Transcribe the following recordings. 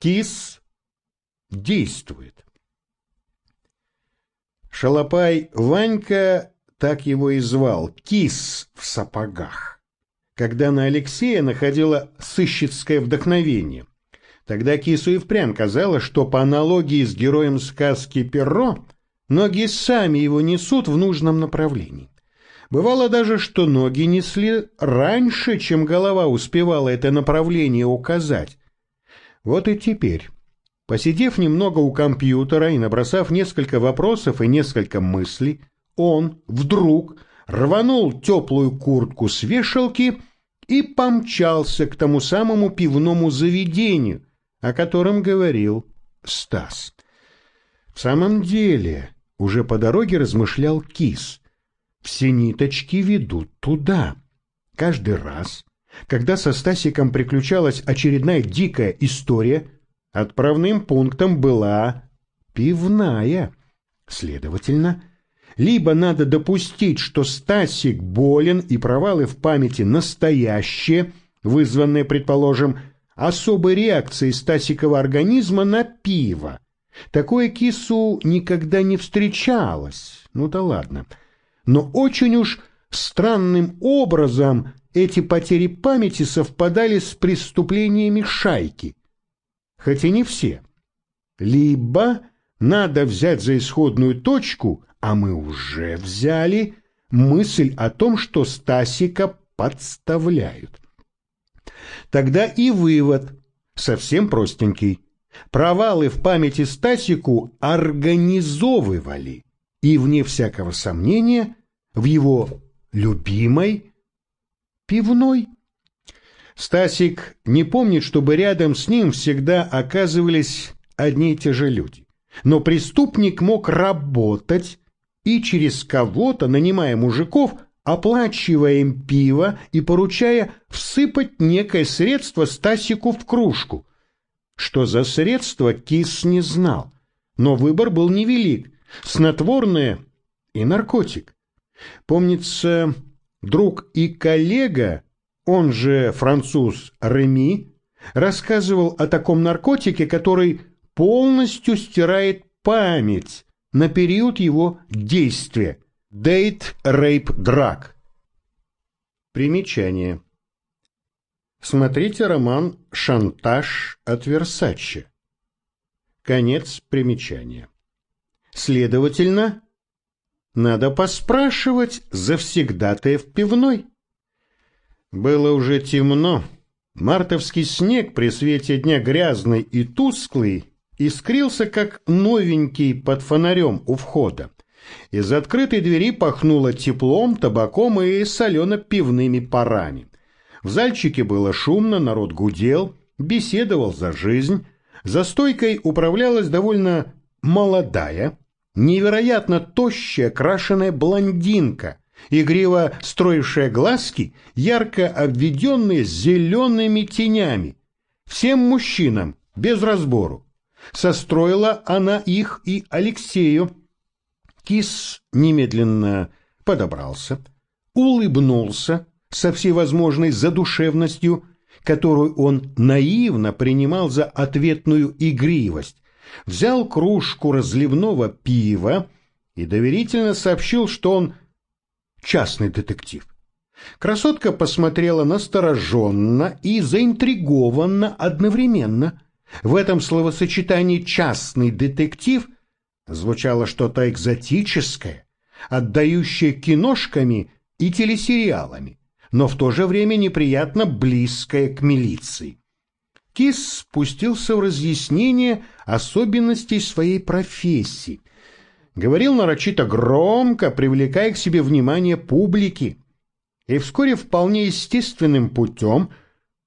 Кис действует. Шалопай Ванька, так его и звал, кис в сапогах. Когда на Алексея находило сыщицкое вдохновение. Тогда кису и впрямь казалось, что по аналогии с героем сказки Перро, ноги сами его несут в нужном направлении. Бывало даже, что ноги несли раньше, чем голова успевала это направление указать. Вот и теперь Посидев немного у компьютера и набросав несколько вопросов и несколько мыслей, он вдруг рванул теплую куртку с вешалки и помчался к тому самому пивному заведению, о котором говорил Стас. В самом деле, уже по дороге размышлял Кис. Все ниточки ведут туда. Каждый раз, когда со Стасиком приключалась очередная дикая история – Отправным пунктом была пивная. Следовательно, либо надо допустить, что Стасик болен и провалы в памяти настоящие, вызванные, предположим, особой реакцией Стасикова организма на пиво. Такое кису никогда не встречалось. Ну да ладно. Но очень уж странным образом эти потери памяти совпадали с преступлениями шайки хоть и не все. Либо надо взять за исходную точку, а мы уже взяли, мысль о том, что Стасика подставляют. Тогда и вывод совсем простенький. Провалы в памяти Стасику организовывали, и, вне всякого сомнения, в его любимой пивной. Стасик не помнит, чтобы рядом с ним всегда оказывались одни и те же люди. Но преступник мог работать и через кого-то, нанимая мужиков, оплачивая им пиво и поручая всыпать некое средство Стасику в кружку. Что за средство, Кис не знал, но выбор был невелик – снотворное и наркотик. Помнится, друг и коллега он же француз Реми, рассказывал о таком наркотике, который полностью стирает память на период его действия. Date Rape Drug. Примечание. Смотрите роман «Шантаж от Версаче». Конец примечания. Следовательно, надо поспрашивать завсегдатая в пивной. Было уже темно. Мартовский снег при свете дня грязный и тусклый искрился, как новенький под фонарем у входа. Из открытой двери пахнуло теплом, табаком и солено-пивными парами. В зальчике было шумно, народ гудел, беседовал за жизнь. За стойкой управлялась довольно молодая, невероятно тощая, крашеная блондинка – игриво строившая глазки, ярко обведенные зелеными тенями. Всем мужчинам, без разбору. Состроила она их и Алексею. Кис немедленно подобрался, улыбнулся со всей возможной задушевностью, которую он наивно принимал за ответную игривость, взял кружку разливного пива и доверительно сообщил, что он частный детектив. Красотка посмотрела настороженно и заинтригованно одновременно. В этом словосочетании «частный детектив» звучало что-то экзотическое, отдающее киношками и телесериалами, но в то же время неприятно близкое к милиции. Кис спустился в разъяснение особенностей своей профессии, говорил нарочито громко, привлекая к себе внимание публики, и вскоре вполне естественным путем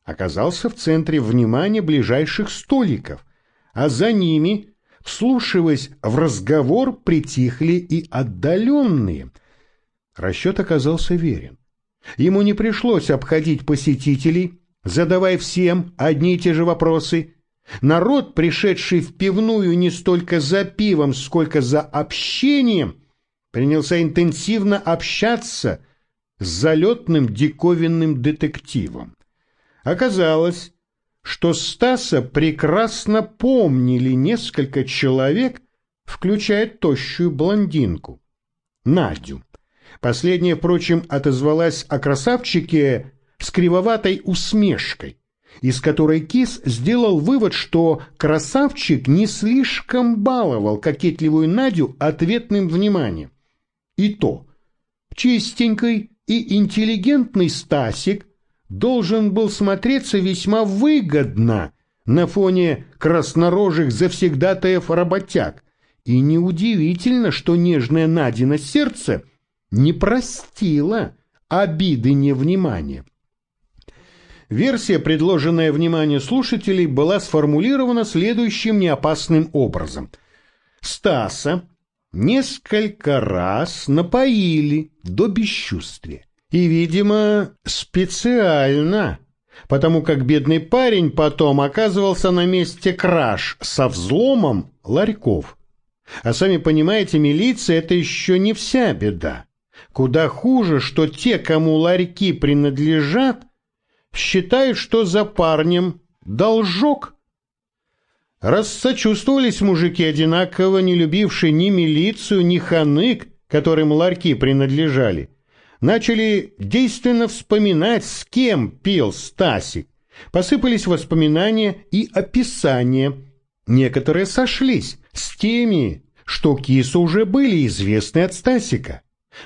оказался в центре внимания ближайших столиков, а за ними, вслушиваясь в разговор, притихли и отдаленные. Расчет оказался верен. Ему не пришлось обходить посетителей, задавая всем одни и те же вопросы – Народ, пришедший в пивную не столько за пивом, сколько за общением, принялся интенсивно общаться с залетным диковинным детективом. Оказалось, что Стаса прекрасно помнили несколько человек, включая тощую блондинку, Надю. Последняя, впрочем, отозвалась о красавчике с кривоватой усмешкой, из которой Кис сделал вывод, что красавчик не слишком баловал кокетливую Надю ответным вниманием. И то, чистенький и интеллигентный Стасик должен был смотреться весьма выгодно на фоне краснорожих завсегдатаев-работяг, и неудивительно, что нежное Надина сердце не простило обиды невнимания. Версия, предложенная вниманию слушателей, была сформулирована следующим неопасным образом. Стаса несколько раз напоили до бесчувствия. И, видимо, специально, потому как бедный парень потом оказывался на месте краж со взломом ларьков. А сами понимаете, милиция – это еще не вся беда. Куда хуже, что те, кому ларьки принадлежат, считают, что за парнем должок – Рассочувствовались мужики, одинаково не любившие ни милицию, ни ханык, которым ларьки принадлежали. Начали действенно вспоминать, с кем пил Стасик. Посыпались воспоминания и описания. Некоторые сошлись с теми, что кису уже были известны от Стасика.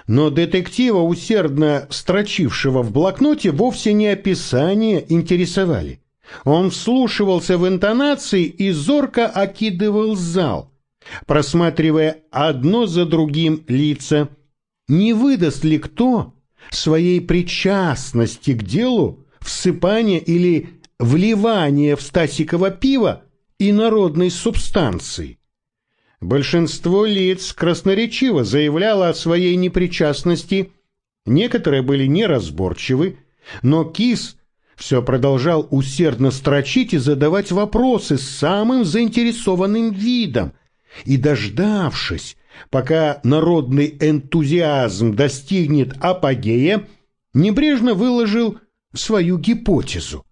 Но детектива, усердно строчившего в блокноте, вовсе не описания интересовали. Он вслушивался в интонации и зорко окидывал зал, просматривая одно за другим лица. Не выдаст ли кто своей причастности к делу всыпания или вливания в Стасикова пива и народной субстанции? Большинство лиц красноречиво заявляло о своей непричастности, некоторые были неразборчивы, но Кис – все продолжал усердно строчить и задавать вопросы самым заинтересованным видом. И, дождавшись, пока народный энтузиазм достигнет апогея, небрежно выложил свою гипотезу.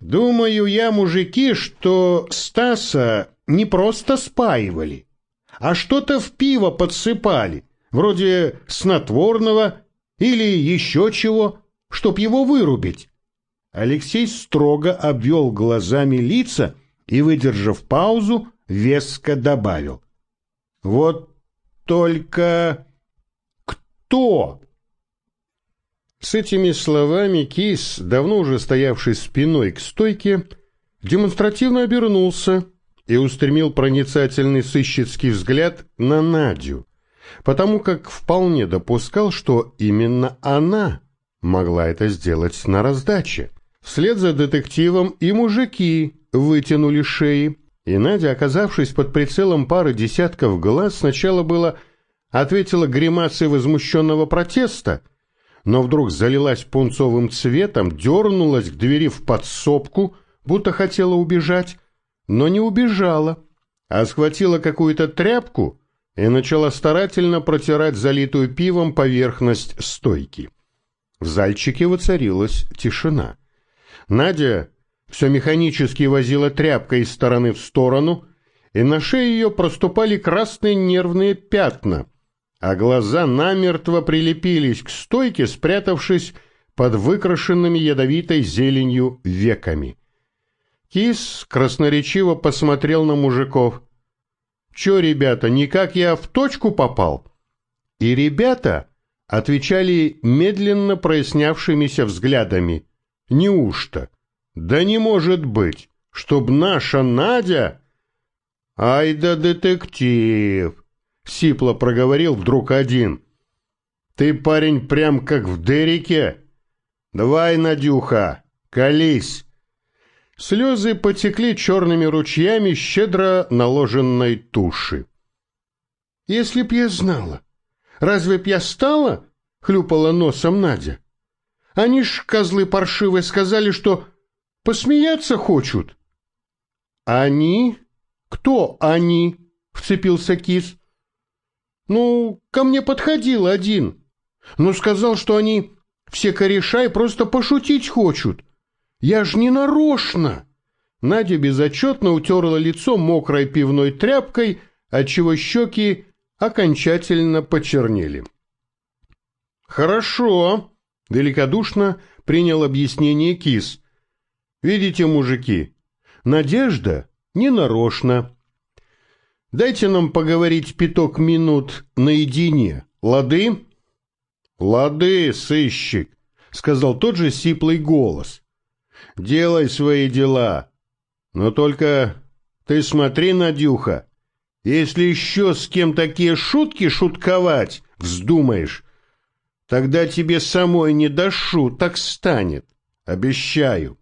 «Думаю я, мужики, что Стаса не просто спаивали, а что-то в пиво подсыпали, вроде снотворного или еще чего, чтоб его вырубить. Алексей строго обвел глазами лица и, выдержав паузу, веско добавил. «Вот только кто?» С этими словами Кис, давно уже стоявший спиной к стойке, демонстративно обернулся и устремил проницательный сыщицкий взгляд на Надю, потому как вполне допускал, что именно она могла это сделать на раздаче. Вслед за детективом и мужики вытянули шеи, и Надя, оказавшись под прицелом пары десятков глаз, сначала было ответила гримасой возмущенного протеста, но вдруг залилась пунцовым цветом, дернулась к двери в подсобку, будто хотела убежать, но не убежала, а схватила какую-то тряпку и начала старательно протирать залитую пивом поверхность стойки. В зальчике воцарилась тишина. Надя все механически возила тряпкой из стороны в сторону, и на шее ее проступали красные нервные пятна, а глаза намертво прилепились к стойке, спрятавшись под выкрашенными ядовитой зеленью веками. Кис красноречиво посмотрел на мужиков. «Че, ребята, никак я в точку попал?» И ребята отвечали медленно прояснявшимися взглядами – Неужто? Да не может быть, чтоб наша Надя... Ай да детектив! Сипло проговорил вдруг один. Ты, парень, прям как в Дереке. Давай, Надюха, колись. Слезы потекли черными ручьями щедро наложенной туши. Если б я знала, разве б я стала? Хлюпала носом Надя. Они ж, козлы паршивые, сказали, что посмеяться хочут. Они? Кто они? Вцепился кис. Ну, ко мне подходил один. Но сказал, что они все кореша и просто пошутить хочут. Я ж не нарочно. Надя безотчетно утерла лицо мокрой пивной тряпкой, отчего щеки окончательно почернели. «Хорошо», — великодушно принял объяснение кис. «Видите, мужики, надежда ненарочна. Дайте нам поговорить пяток минут наедине, лады?» «Лады, сыщик», — сказал тот же сиплый голос. «Делай свои дела. Но только ты смотри, Надюха, если еще с кем такие шутки шутковать вздумаешь, тогда тебе самой не до шуток станет, обещаю».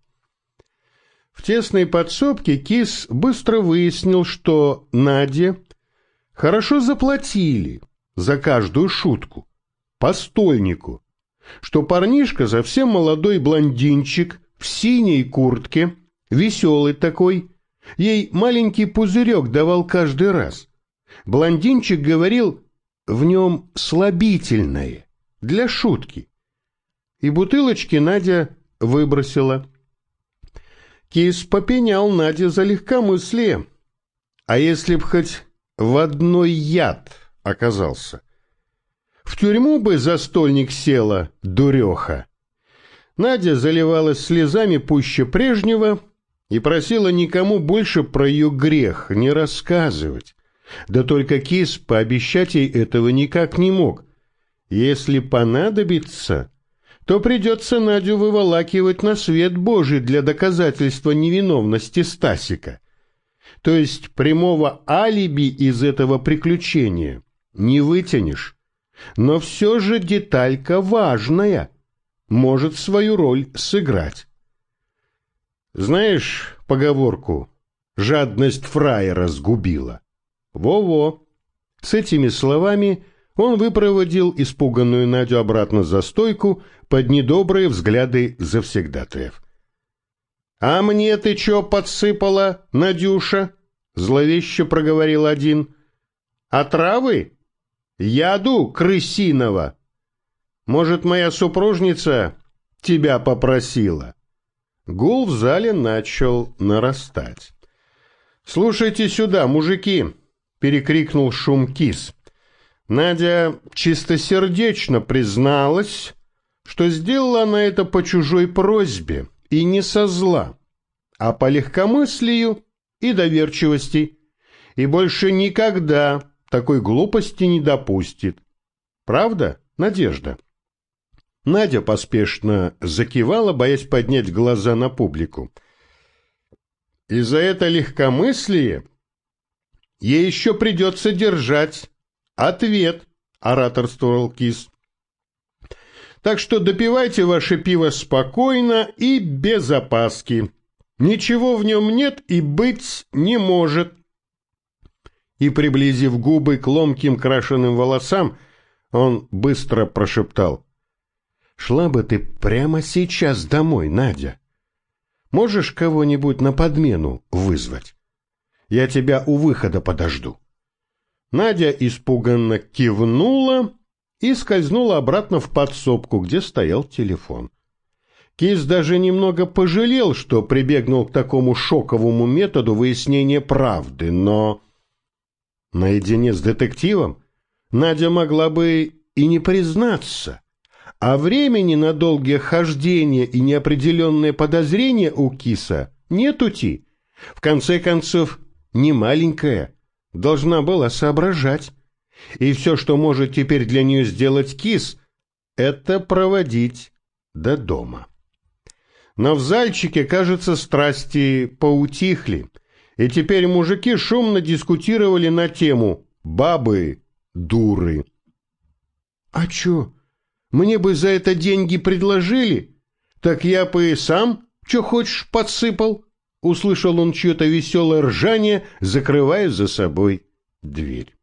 В тесной подсобке Кис быстро выяснил, что Наде хорошо заплатили за каждую шутку, по стольнику, что парнишка совсем молодой блондинчик в синей куртке, веселый такой, ей маленький пузырек давал каждый раз. Блондинчик говорил, в нем слабительное, для шутки. И бутылочки Надя выбросила. Кис попенял Наде за легкомыслие. А если б хоть в одной яд оказался? В тюрьму бы застольник села, дуреха. Надя заливалась слезами пуще прежнего и просила никому больше про ее грех не рассказывать. Да только кис пообещать ей этого никак не мог. Если понадобится, то придется Надю выволакивать на свет Божий для доказательства невиновности Стасика. То есть прямого алиби из этого приключения не вытянешь. Но все же деталька важная, может свою роль сыграть. Знаешь поговорку «жадность фраера сгубила»? Во-во. С этими словами он выпроводил испуганную Надю обратно за стойку под недобрые взгляды завсегдатаев. «А мне ты чё подсыпала, Надюша?» — зловеще проговорил один. «А травы? Яду крысиного? Может, моя супружница тебя попросила?» Гул в зале начал нарастать. «Слушайте сюда, мужики!» — перекрикнул шум кис. Надя чистосердечно призналась, что сделала она это по чужой просьбе и не со зла, а по легкомыслию и доверчивости, и больше никогда такой глупости не допустит. Правда, Надежда? Надя поспешно закивала, боясь поднять глаза на публику. И за это легкомыслие ей еще придется держать Ответ, ораторствовал кис. Так что допивайте ваше пиво спокойно и без опаски. Ничего в нем нет и быть не может. И, приблизив губы к ломким крашеным волосам, он быстро прошептал. «Шла бы ты прямо сейчас домой, Надя. Можешь кого-нибудь на подмену вызвать? Я тебя у выхода подожду». Надя испуганно кивнула и скользнула обратно в подсобку, где стоял телефон. Кис даже немного пожалел, что прибегнул к такому шоковому методу выяснения правды, но наедине с детективом Надя могла бы и не признаться, а времени на долгие хождения и неопределенные подозрения у Киса нет ути. В конце концов, не маленькая, должна была соображать. И все, что может теперь для нее сделать кис, это проводить до дома. Но в зальчике, кажется, страсти поутихли, и теперь мужики шумно дискутировали на тему «бабы, дуры». «А чё, мне бы за это деньги предложили? Так я бы и сам, что хочешь, подсыпал». Услышал он чье-то веселое ржание, закрывая за собой дверь.